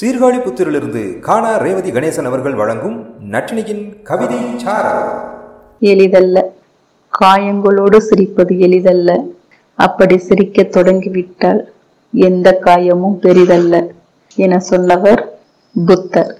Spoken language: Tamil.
சீர்காழி புத்திரிலிருந்து காணா ரேவதி கணேசன் அவர்கள் வழங்கும் நட்டினியின் கவிதை எளிதல்ல. காயங்களோடு சிரிப்பது எளிதல்ல. அப்படி சிரிக்கத் தொடங்கிவிட்டால் எந்த காயமும் பெரிதல்ல என சொன்னவர் புத்தர்.